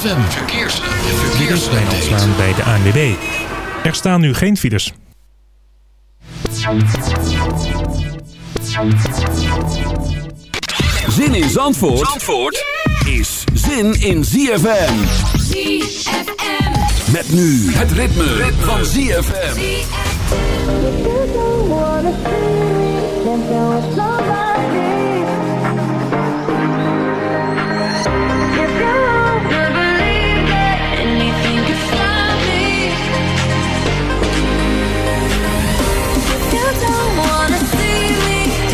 ZFM Verkeers. Staan bij de ANWB. Er staan nu geen files. Zin in Zandvoort, Zandvoort is zin in ZFM. ZFM. Met nu het ritme, ritme. van ZFM.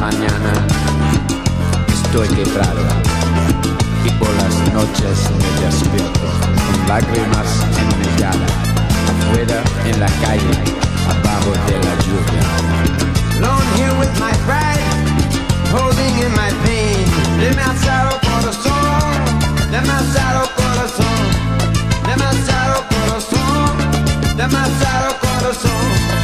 mañana estoy quebrado y por las noches me despierto con lágrimas en mi cara, afuera en la calle, abajo de la lluvia. Alone here with my pride, holding in my pain. Demasiado corazón, demasiado corazón, demasiado corazón, demasiado corazón.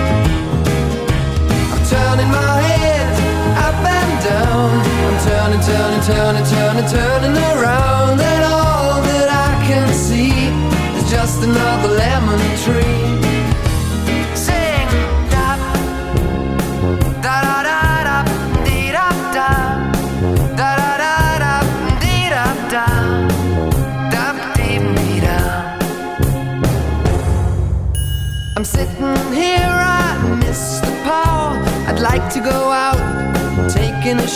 Turning my head up and down. I'm turning, turning, turning, turning, turning around, and all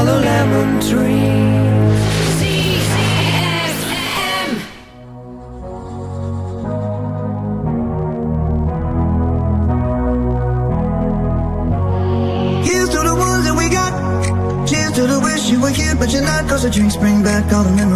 yellow lemon tree. Here's to the ones that we got. Cheers to the wish you were here, but you're not. Cause the drinks bring back all the memories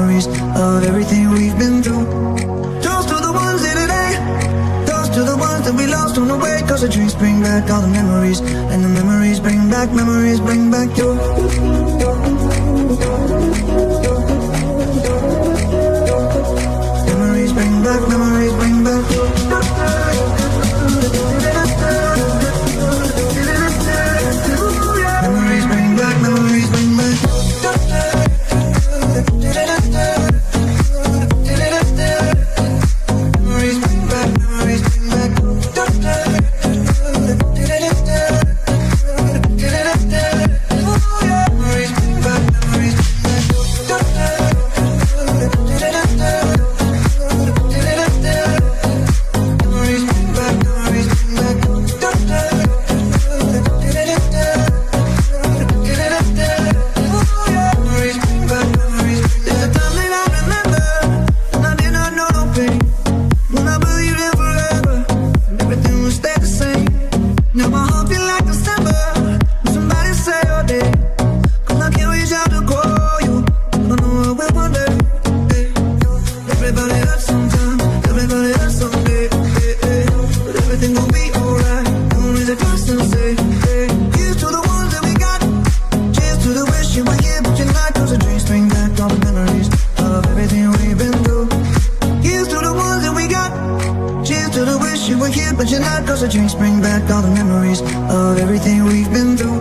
all the memories Of everything we've been through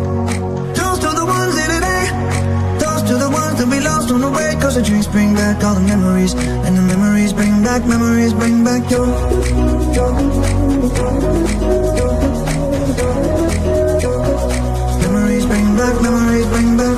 Toast to the ones in today Toast to the ones that we lost on the way Cause the drinks bring back all the memories And the memories bring back, memories bring back your, your, Memories bring back, memories bring back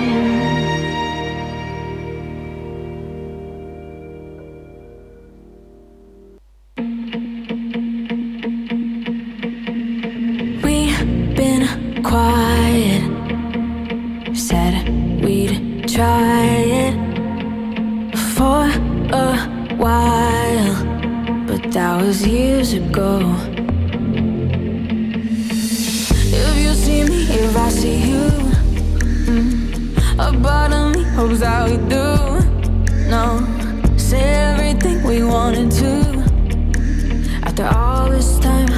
That was years ago. If you see me, if I see you, mm, a part of me hopes that we do. No, say everything we wanted to. After all this time.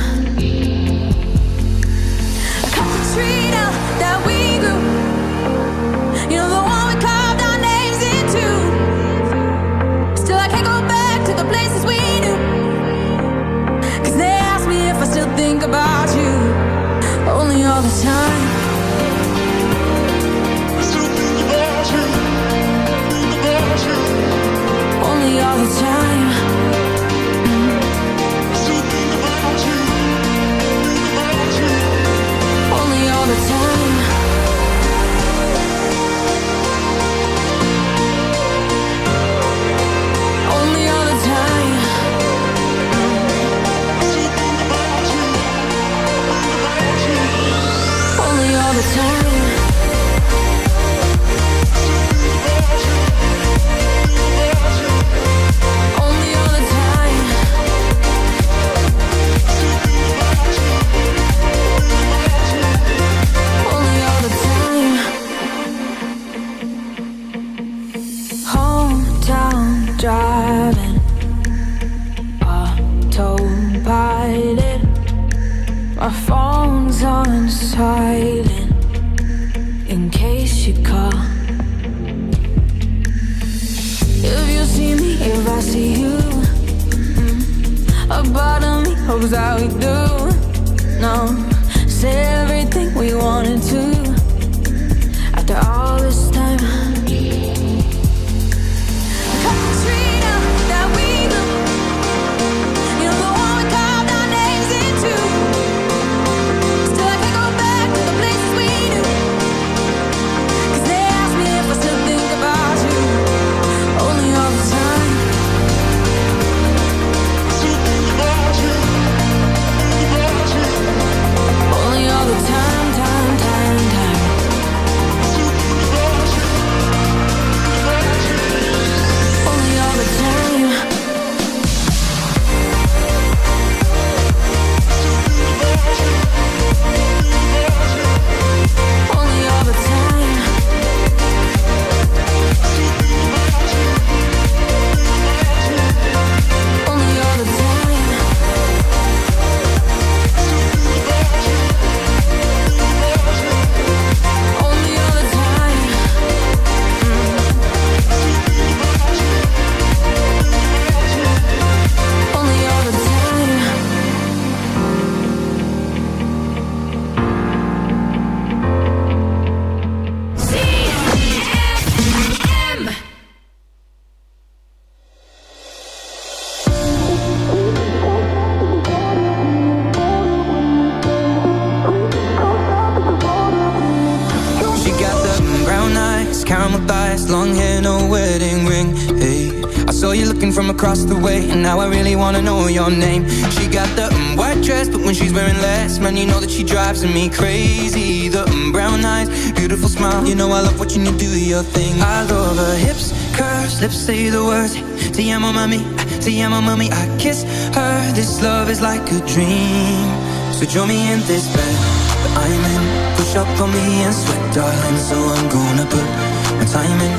So join me in this bed that I'm in. Push up on me and sweat, darling So I'm gonna put my time in.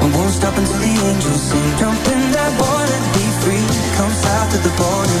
I won't stop until the angels sing. Jump in that water, be free. Come south of the border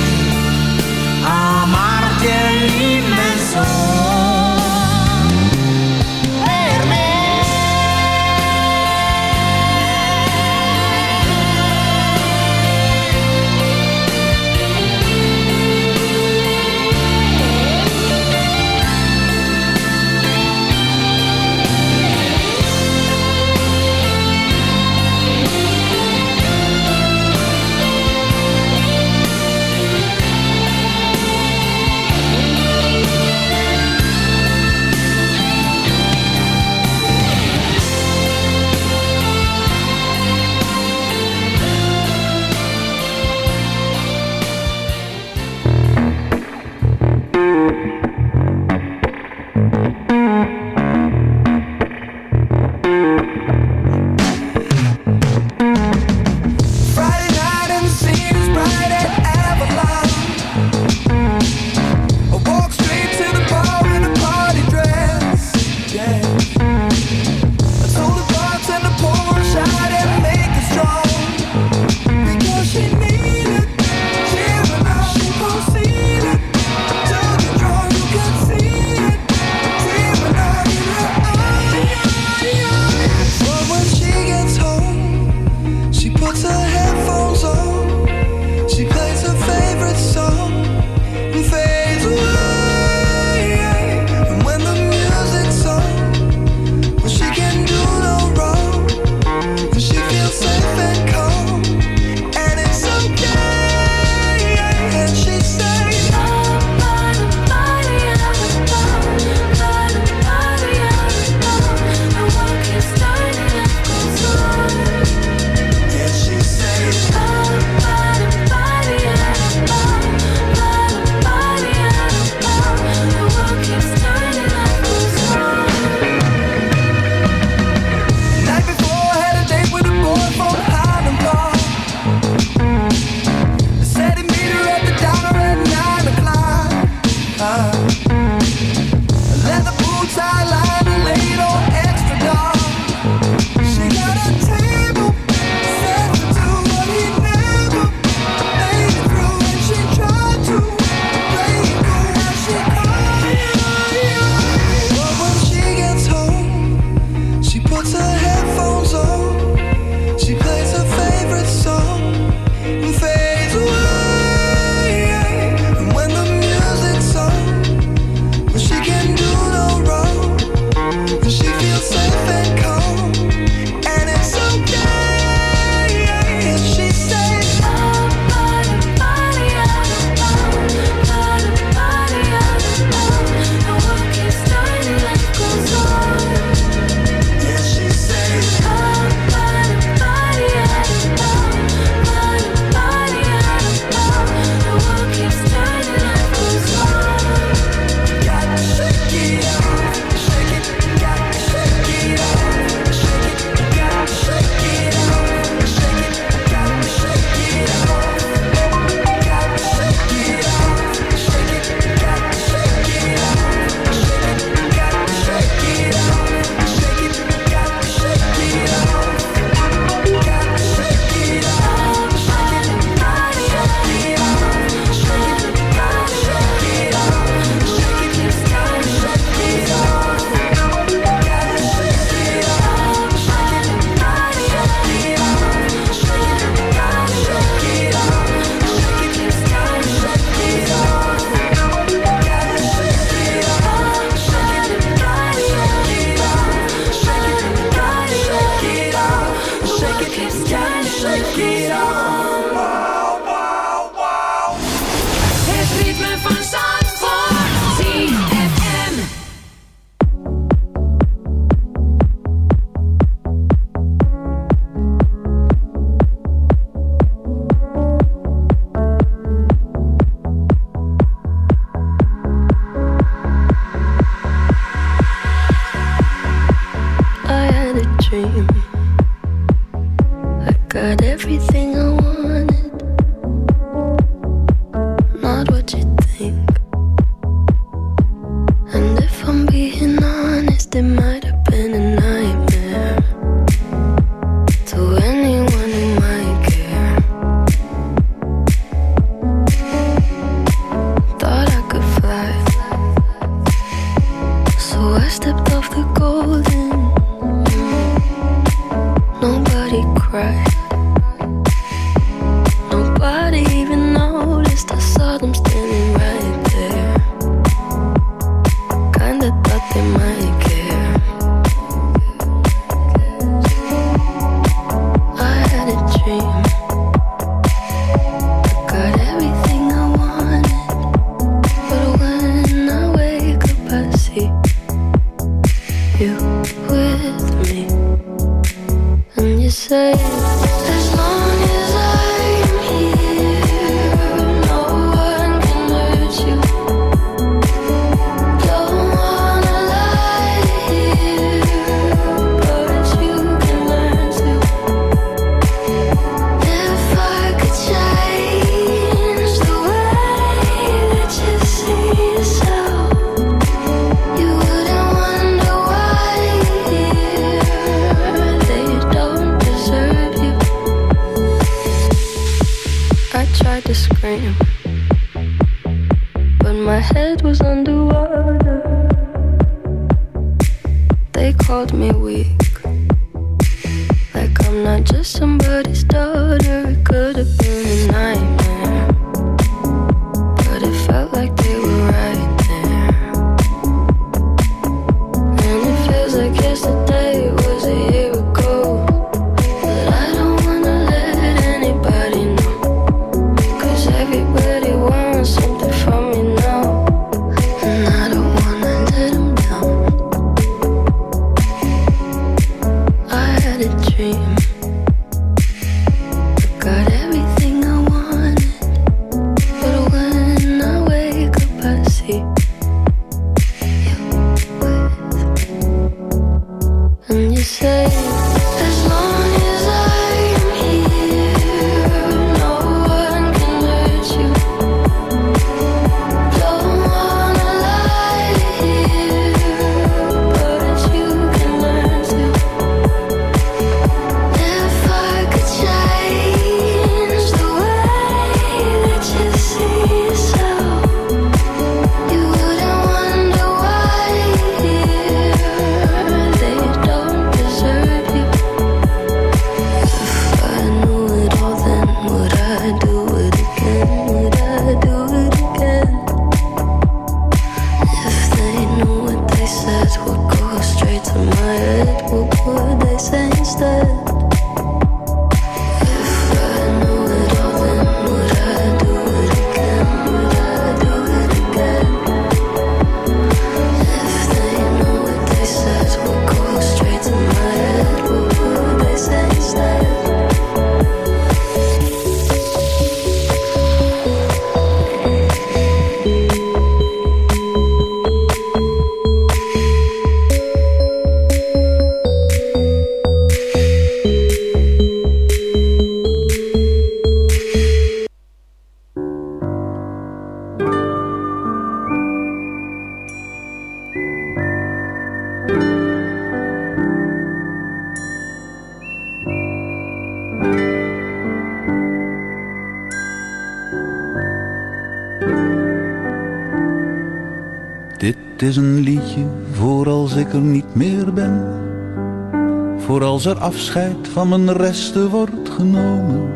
als er afscheid van mijn resten wordt genomen.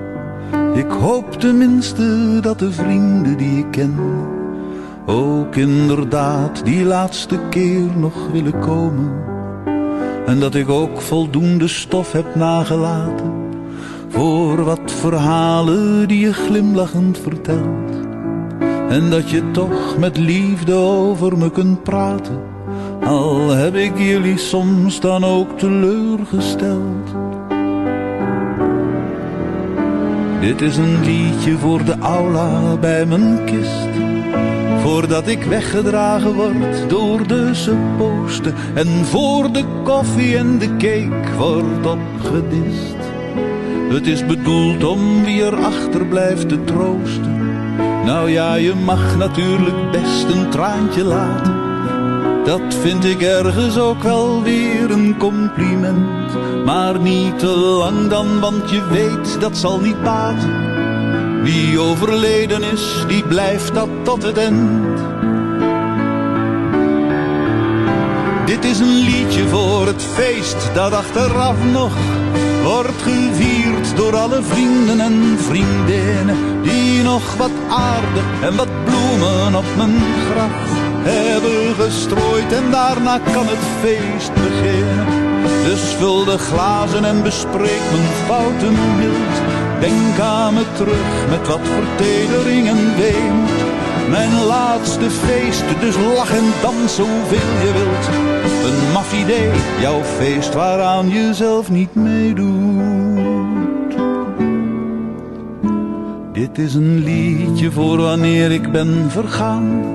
Ik hoop tenminste dat de vrienden die ik ken, ook inderdaad die laatste keer nog willen komen. En dat ik ook voldoende stof heb nagelaten voor wat verhalen die je glimlachend vertelt. En dat je toch met liefde over me kunt praten al heb ik jullie soms dan ook teleurgesteld. Dit is een liedje voor de aula bij mijn kist. Voordat ik weggedragen word door de supposten. En voor de koffie en de cake wordt opgedist. Het is bedoeld om wie erachter blijft te troosten. Nou ja, je mag natuurlijk best een traantje laten dat vind ik ergens ook wel weer een compliment. Maar niet te lang dan, want je weet dat zal niet baten. Wie overleden is, die blijft dat tot het eind. Dit is een liedje voor het feest dat achteraf nog wordt gevierd door alle vrienden en vriendinnen die nog wat aarde en wat bloemen op mijn graf hebben gestrooid en daarna kan het feest beginnen. Dus vul de glazen en bespreek mijn fouten mild. Denk aan me terug met wat vertedering en. Mijn laatste feest, dus lach en dans zoveel je wilt. Een maf idee, jouw feest waaraan je zelf niet meedoet. Dit is een liedje voor wanneer ik ben vergaan.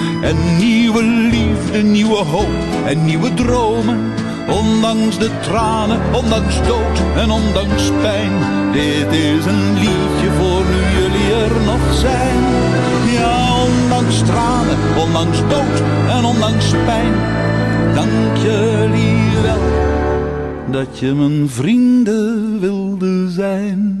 En nieuwe liefde, nieuwe hoop en nieuwe dromen. Ondanks de tranen, ondanks dood en ondanks pijn. Dit is een liedje voor nu jullie er nog zijn. Ja, ondanks tranen, ondanks dood en ondanks pijn. Dank jullie wel dat je mijn vrienden wilde zijn.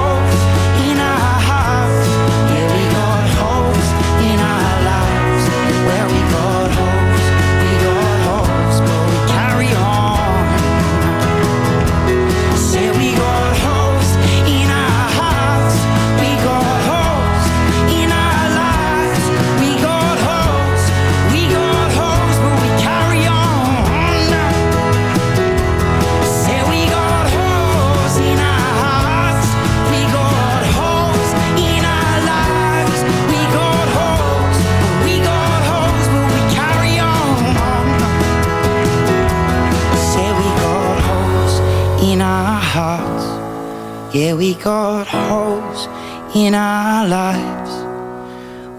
Yeah, we got holes in our lives.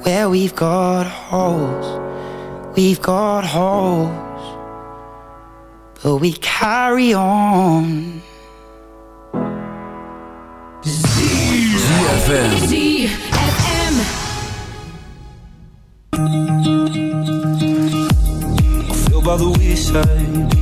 Where we've got holes, we've got holes. But we carry on. ZFM. ZFM. fell by the wayside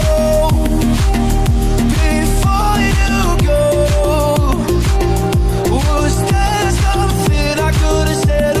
could have said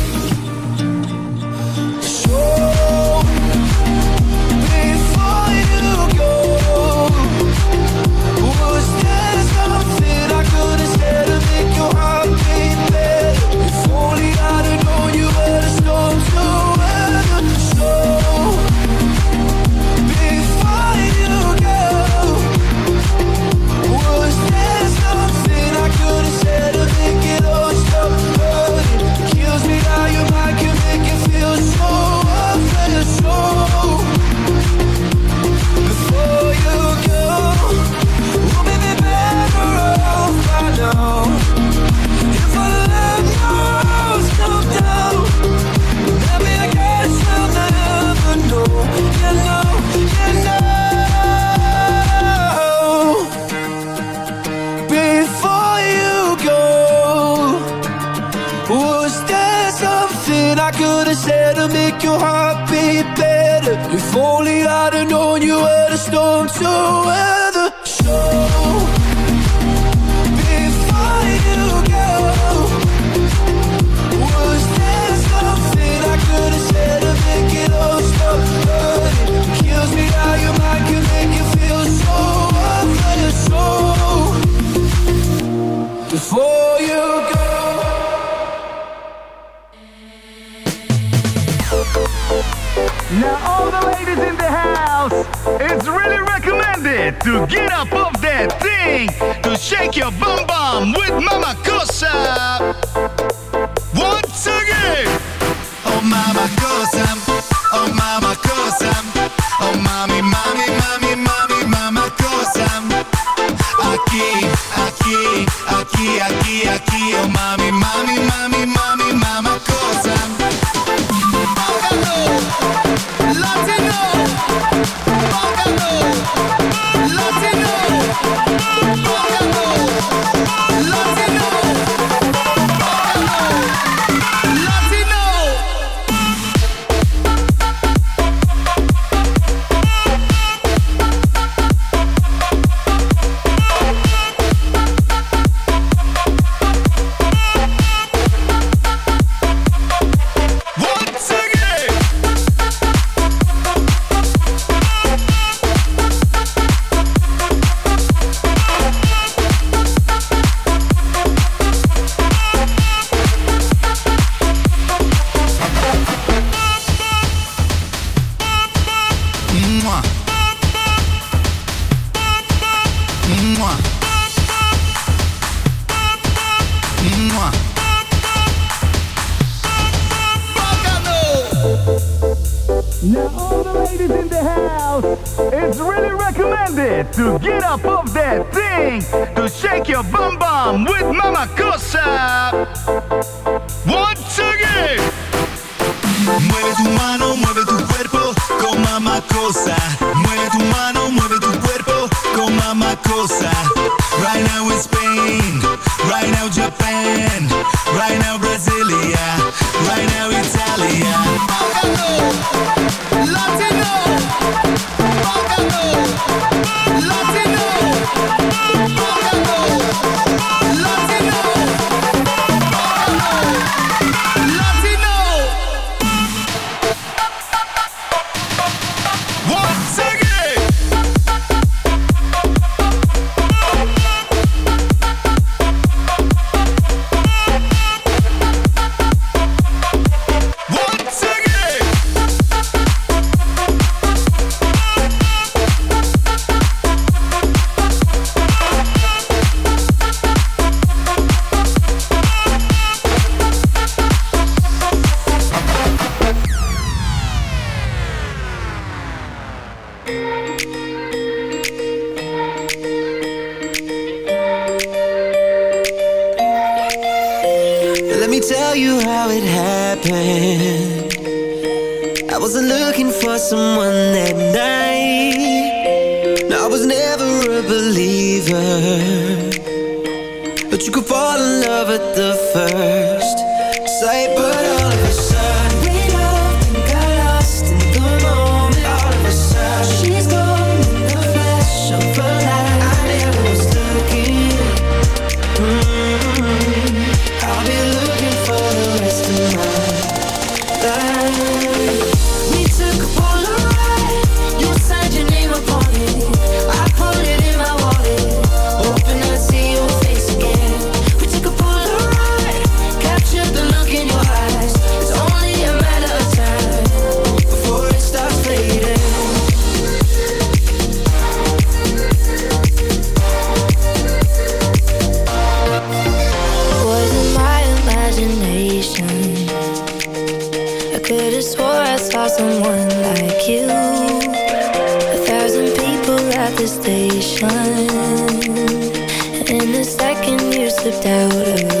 The station. And a second you slipped out of